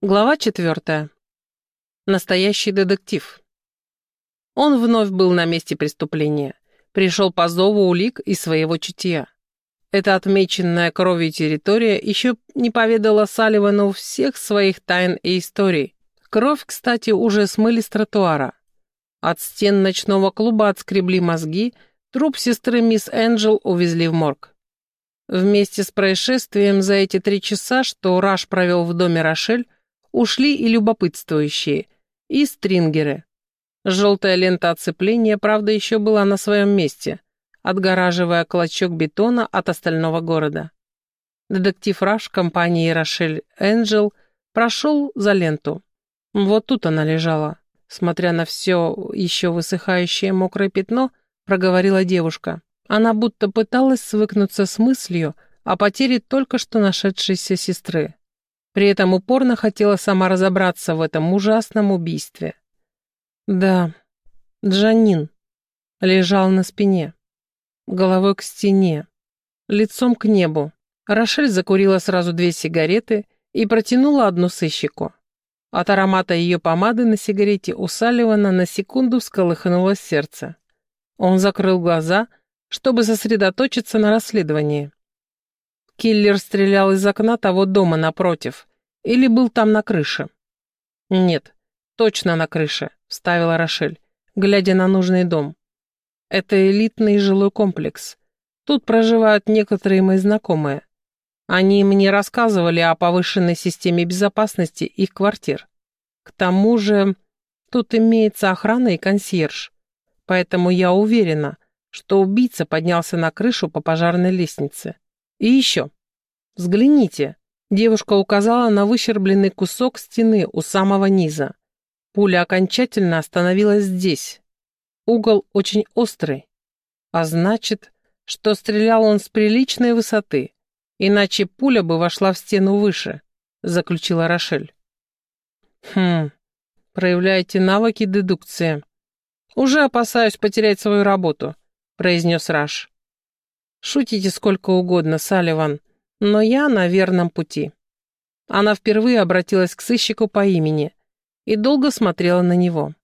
Глава четвертая. Настоящий детектив. Он вновь был на месте преступления. Пришел по зову улик из своего чутья. Эта отмеченная кровью территория еще не поведала Салливану всех своих тайн и историй. Кровь, кстати, уже смыли с тротуара. От стен ночного клуба отскребли мозги, труп сестры мисс Энджел увезли в морг. Вместе с происшествием за эти три часа, что Раш провел в доме Рошель, Ушли и любопытствующие, и стрингеры. Желтая лента оцепления, правда, еще была на своем месте, отгораживая клочок бетона от остального города. Детектив Раш компании Рошель Энджел прошел за ленту. Вот тут она лежала. Смотря на все еще высыхающее мокрое пятно, проговорила девушка. Она будто пыталась свыкнуться с мыслью о потере только что нашедшейся сестры. При этом упорно хотела сама разобраться в этом ужасном убийстве. Да, Джанин лежал на спине, головой к стене, лицом к небу. Рошель закурила сразу две сигареты и протянула одну сыщику. От аромата ее помады на сигарете у Салливана на секунду всколыхнулось сердце. Он закрыл глаза, чтобы сосредоточиться на расследовании. Киллер стрелял из окна того дома напротив, или был там на крыше?» «Нет, точно на крыше», — вставила Рошель, глядя на нужный дом. «Это элитный жилой комплекс. Тут проживают некоторые мои знакомые. Они мне рассказывали о повышенной системе безопасности их квартир. К тому же тут имеется охрана и консьерж, поэтому я уверена, что убийца поднялся на крышу по пожарной лестнице. И еще, взгляните, Девушка указала на выщербленный кусок стены у самого низа. Пуля окончательно остановилась здесь. Угол очень острый. А значит, что стрелял он с приличной высоты, иначе пуля бы вошла в стену выше, заключила Рошель. Хм, проявляете навыки дедукции. Уже опасаюсь потерять свою работу, произнес Раш. Шутите сколько угодно, Салливан, но я на верном пути. Она впервые обратилась к сыщику по имени и долго смотрела на него.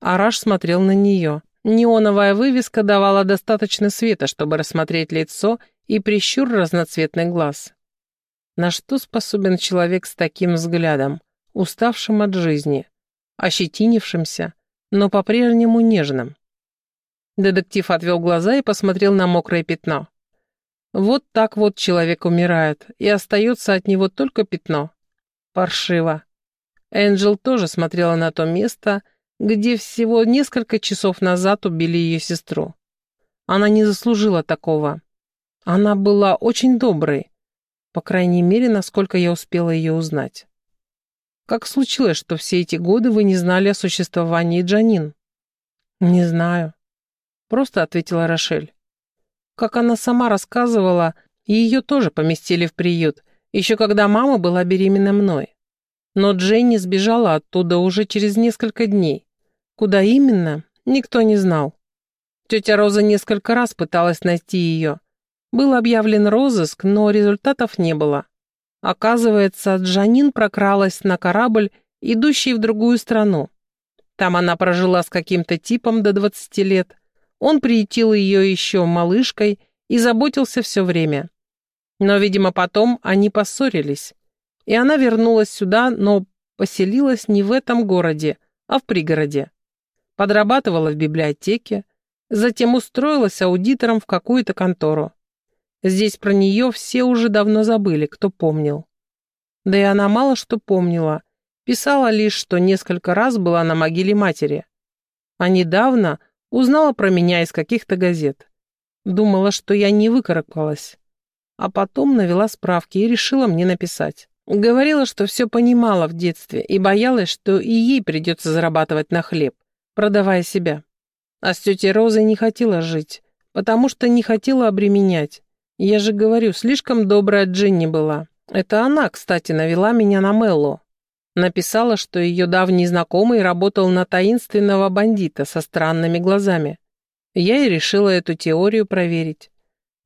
Араш смотрел на нее. Неоновая вывеска давала достаточно света, чтобы рассмотреть лицо и прищур разноцветных глаз. На что способен человек с таким взглядом, уставшим от жизни, ощетинившимся, но по-прежнему нежным? Детектив отвел глаза и посмотрел на мокрое пятно. Вот так вот человек умирает, и остается от него только пятно. Паршиво. Энджел тоже смотрела на то место, где всего несколько часов назад убили ее сестру. Она не заслужила такого. Она была очень доброй, по крайней мере, насколько я успела ее узнать. Как случилось, что все эти годы вы не знали о существовании Джанин? Не знаю. Просто ответила Рошель. Как она сама рассказывала, ее тоже поместили в приют, еще когда мама была беременна мной. Но Дженни сбежала оттуда уже через несколько дней. Куда именно, никто не знал. Тетя Роза несколько раз пыталась найти ее. Был объявлен розыск, но результатов не было. Оказывается, Джанин прокралась на корабль, идущий в другую страну. Там она прожила с каким-то типом до 20 лет, он приютил ее еще малышкой и заботился все время. Но, видимо, потом они поссорились, и она вернулась сюда, но поселилась не в этом городе, а в пригороде. Подрабатывала в библиотеке, затем устроилась аудитором в какую-то контору. Здесь про нее все уже давно забыли, кто помнил. Да и она мало что помнила, писала лишь, что несколько раз была на могиле матери. А недавно Узнала про меня из каких-то газет. Думала, что я не выкарабкалась. А потом навела справки и решила мне написать. Говорила, что все понимала в детстве и боялась, что и ей придется зарабатывать на хлеб, продавая себя. А с тетей Розой не хотела жить, потому что не хотела обременять. Я же говорю, слишком добрая Джинни была. Это она, кстати, навела меня на Мелло. Написала, что ее давний знакомый работал на таинственного бандита со странными глазами. Я и решила эту теорию проверить.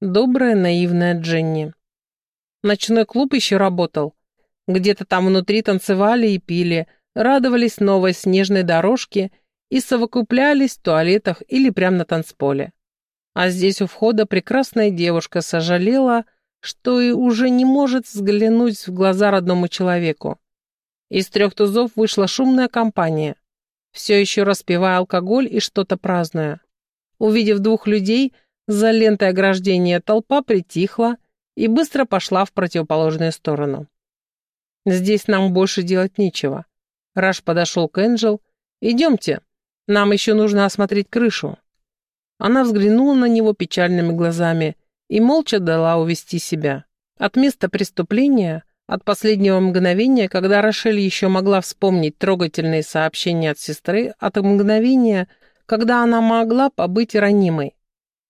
Добрая, наивная Дженни. Ночной клуб еще работал. Где-то там внутри танцевали и пили, радовались новой снежной дорожке и совокуплялись в туалетах или прямо на танцполе. А здесь у входа прекрасная девушка сожалела, что и уже не может взглянуть в глаза родному человеку. Из трех тузов вышла шумная компания, все еще распивая алкоголь и что-то празднуя. Увидев двух людей, за лентой ограждения толпа притихла и быстро пошла в противоположную сторону. «Здесь нам больше делать нечего». Раш подошел к Энджел. «Идемте, нам еще нужно осмотреть крышу». Она взглянула на него печальными глазами и молча дала увести себя. От места преступления, от последнего мгновения, когда Рошель еще могла вспомнить трогательные сообщения от сестры, от мгновения, когда она могла побыть ранимой.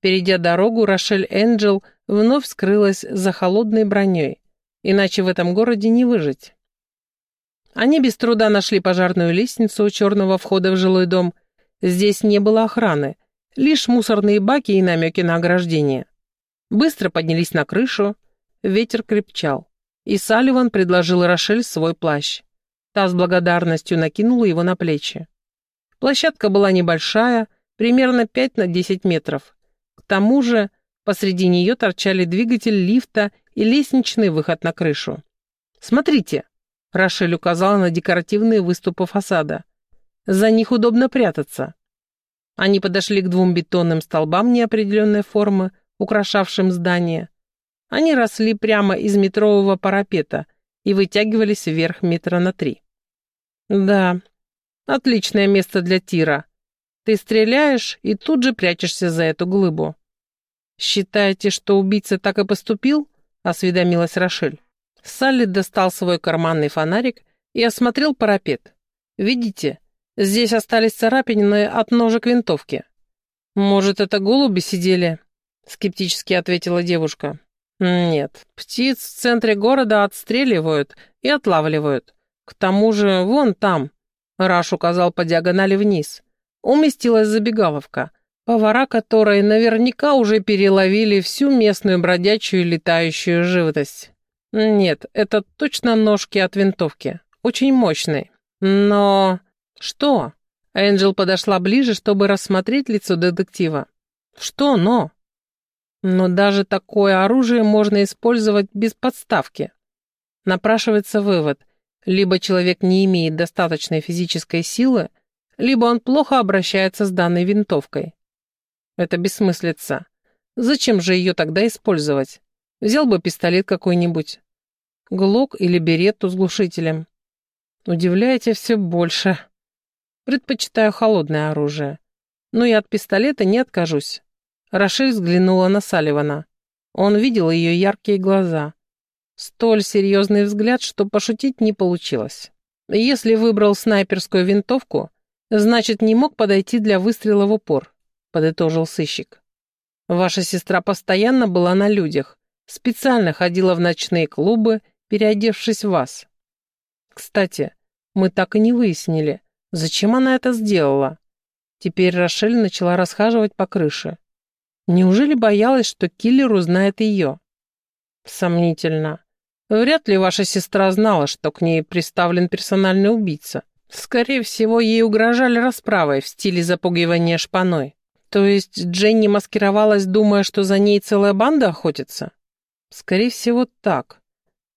Перейдя дорогу, Рошель Энджел вновь скрылась за холодной броней, иначе в этом городе не выжить. Они без труда нашли пожарную лестницу у черного входа в жилой дом. Здесь не было охраны, Лишь мусорные баки и намеки на ограждение. Быстро поднялись на крышу, ветер крепчал, и Салливан предложил Рошель свой плащ. Та с благодарностью накинула его на плечи. Площадка была небольшая, примерно 5 на 10 метров. К тому же посреди нее торчали двигатель лифта и лестничный выход на крышу. «Смотрите!» — Рошель указала на декоративные выступы фасада. «За них удобно прятаться. Они подошли к двум бетонным столбам неопределенной формы, украшавшим здание. Они росли прямо из метрового парапета и вытягивались вверх метра на три. «Да, отличное место для тира. Ты стреляешь и тут же прячешься за эту глыбу». «Считаете, что убийца так и поступил?» — осведомилась Рошель. Салли достал свой карманный фонарик и осмотрел парапет. «Видите, Здесь остались царапины от ножек винтовки. Может, это голуби сидели?» Скептически ответила девушка. «Нет, птиц в центре города отстреливают и отлавливают. К тому же, вон там...» Раш указал по диагонали вниз. Уместилась забегаловка, повара которой наверняка уже переловили всю местную бродячую летающую живность. Нет, это точно ножки от винтовки. Очень мощные. Но... «Что?» Энджел подошла ближе, чтобы рассмотреть лицо детектива. «Что «но»?» «Но даже такое оружие можно использовать без подставки». Напрашивается вывод. Либо человек не имеет достаточной физической силы, либо он плохо обращается с данной винтовкой. Это бессмыслица. Зачем же ее тогда использовать? Взял бы пистолет какой-нибудь. Глок или беретту с глушителем. Удивляете все больше. Предпочитаю холодное оружие. Но и от пистолета не откажусь. Рошель взглянула на Салливана. Он видел ее яркие глаза. Столь серьезный взгляд, что пошутить не получилось. Если выбрал снайперскую винтовку, значит, не мог подойти для выстрела в упор, подытожил сыщик. Ваша сестра постоянно была на людях, специально ходила в ночные клубы, переодевшись в вас. Кстати, мы так и не выяснили, Зачем она это сделала? Теперь Рошель начала расхаживать по крыше. Неужели боялась, что киллер узнает ее? Сомнительно. Вряд ли ваша сестра знала, что к ней приставлен персональный убийца. Скорее всего, ей угрожали расправой в стиле запугивания шпаной. То есть Дженни маскировалась, думая, что за ней целая банда охотится? Скорее всего, так.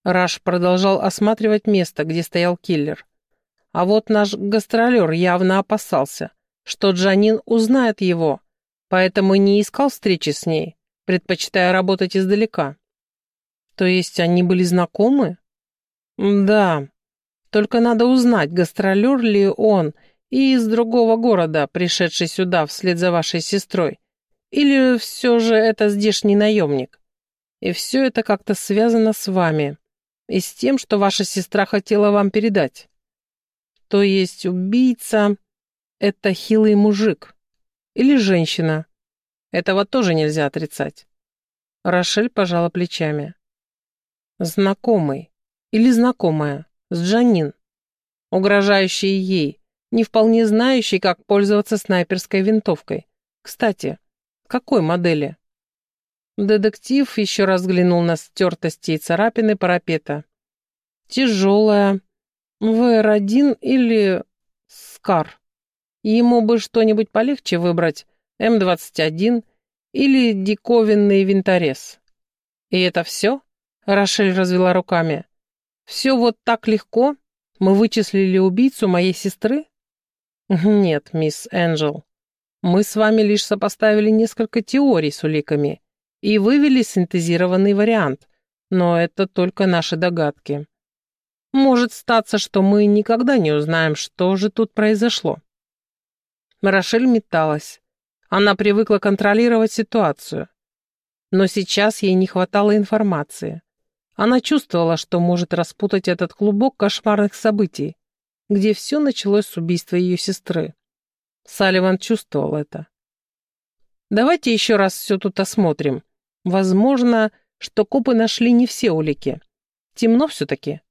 Раш продолжал осматривать место, где стоял киллер. А вот наш гастролер явно опасался, что Джанин узнает его, поэтому не искал встречи с ней, предпочитая работать издалека. То есть они были знакомы? Да, только надо узнать, гастролер ли он и из другого города, пришедший сюда вслед за вашей сестрой, или все же это здешний наемник. И все это как-то связано с вами и с тем, что ваша сестра хотела вам передать. То есть убийца — это хилый мужик. Или женщина. Этого тоже нельзя отрицать. Рошель пожала плечами. Знакомый. Или знакомая. С Джанин. Угрожающий ей. Не вполне знающий, как пользоваться снайперской винтовкой. Кстати, какой модели? Детектив еще раз взглянул на стертости и царапины парапета. Тяжелая. ВР-1 или Скар. Ему бы что-нибудь полегче выбрать. М-21 или диковинный винторез. И это все? Рошель развела руками. Все вот так легко? Мы вычислили убийцу моей сестры? Нет, мисс Энджел. Мы с вами лишь сопоставили несколько теорий с уликами и вывели синтезированный вариант, но это только наши догадки. Может статься, что мы никогда не узнаем, что же тут произошло. Рошель металась. Она привыкла контролировать ситуацию. Но сейчас ей не хватало информации. Она чувствовала, что может распутать этот клубок кошмарных событий, где все началось с убийства ее сестры. Салливан чувствовал это. «Давайте еще раз все тут осмотрим. Возможно, что копы нашли не все улики. Темно все-таки».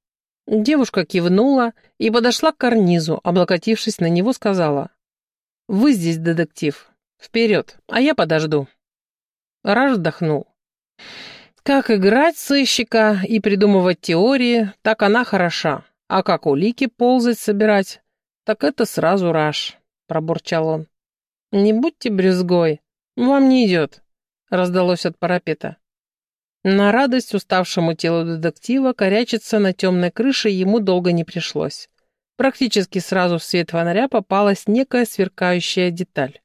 Девушка кивнула и подошла к карнизу, облокотившись на него, сказала. «Вы здесь, детектив. Вперед, а я подожду». Раш вздохнул. Как играть сыщика и придумывать теории, так она хороша. А как улики ползать собирать, так это сразу Раш, пробурчал он. Не будьте брюзгой, вам не идет, раздалось от парапета. На радость уставшему телу детектива корячиться на темной крыше ему долго не пришлось. Практически сразу в свет фонаря попалась некая сверкающая деталь.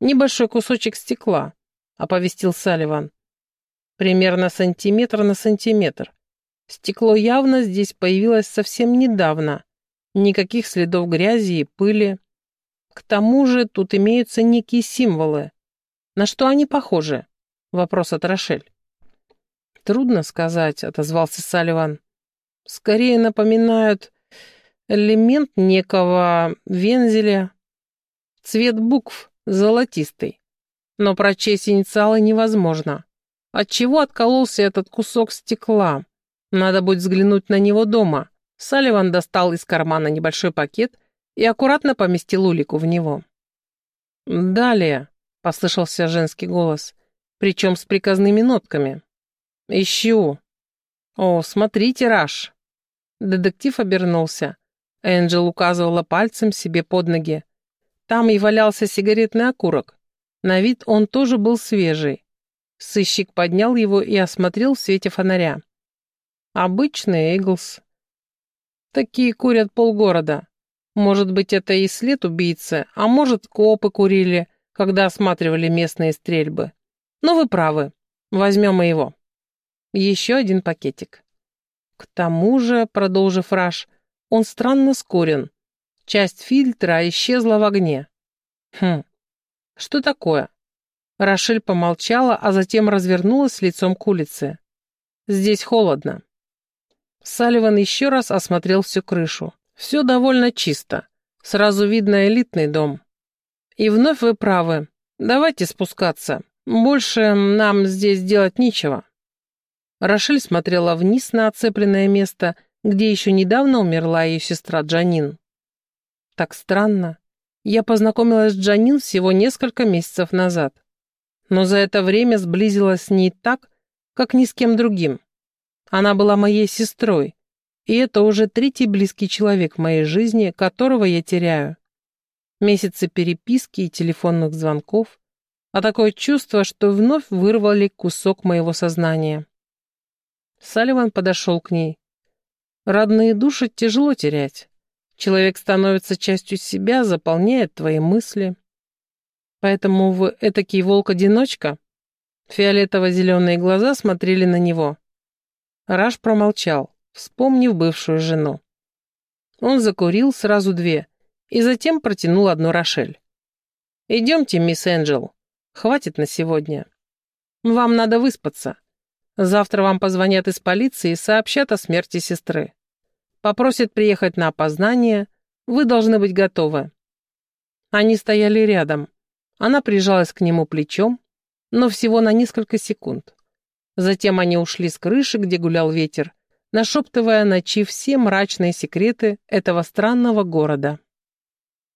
«Небольшой кусочек стекла», — оповестил Салливан. «Примерно сантиметр на сантиметр. Стекло явно здесь появилось совсем недавно. Никаких следов грязи и пыли. К тому же тут имеются некие символы. На что они похожи?» Вопрос от Рошель. «Трудно сказать», — отозвался Салливан. «Скорее напоминают элемент некого вензеля. Цвет букв золотистый. Но прочесть инициалы невозможно. Отчего откололся этот кусок стекла? Надо будет взглянуть на него дома. Салливан достал из кармана небольшой пакет и аккуратно поместил улику в него. «Далее», — послышался женский голос, причем с приказными нотками. «Ищу». «О, смотрите, Раш». Детектив обернулся. Энджел указывала пальцем себе под ноги. Там и валялся сигаретный окурок. На вид он тоже был свежий. Сыщик поднял его и осмотрел в свете фонаря. Обычный Эйглс. Такие курят полгорода. Может быть, это и след убийцы, а может, копы курили, когда осматривали местные стрельбы. Но вы правы. Возьмем и его. Еще один пакетик. К тому же, продолжив Раш, он странно скорен. Часть фильтра исчезла в огне. Хм, что такое? Рошель помолчала, а затем развернулась лицом к улице. Здесь холодно. Салливан еще раз осмотрел всю крышу. Все довольно чисто. Сразу видно элитный дом. И вновь вы правы. Давайте спускаться. Больше нам здесь делать нечего. Рошель смотрела вниз на оцепленное место — где еще недавно умерла ее сестра Джанин. Так странно. Я познакомилась с Джанин всего несколько месяцев назад. Но за это время сблизилась с ней так, как ни с кем другим. Она была моей сестрой, и это уже третий близкий человек в моей жизни, которого я теряю. Месяцы переписки и телефонных звонков, а такое чувство, что вновь вырвали кусок моего сознания. Салливан подошел к ней. Родные души тяжело терять. Человек становится частью себя, заполняет твои мысли. Поэтому вы этакий волк-одиночка? Фиолетово-зеленые глаза смотрели на него. Раш промолчал, вспомнив бывшую жену. Он закурил сразу две и затем протянул одну Рошель. «Идемте, мисс Энджел. Хватит на сегодня. Вам надо выспаться. Завтра вам позвонят из полиции и сообщат о смерти сестры. Попросят приехать на опознание. Вы должны быть готовы». Они стояли рядом. Она прижалась к нему плечом, но всего на несколько секунд. Затем они ушли с крыши, где гулял ветер, нашептывая ночи все мрачные секреты этого странного города.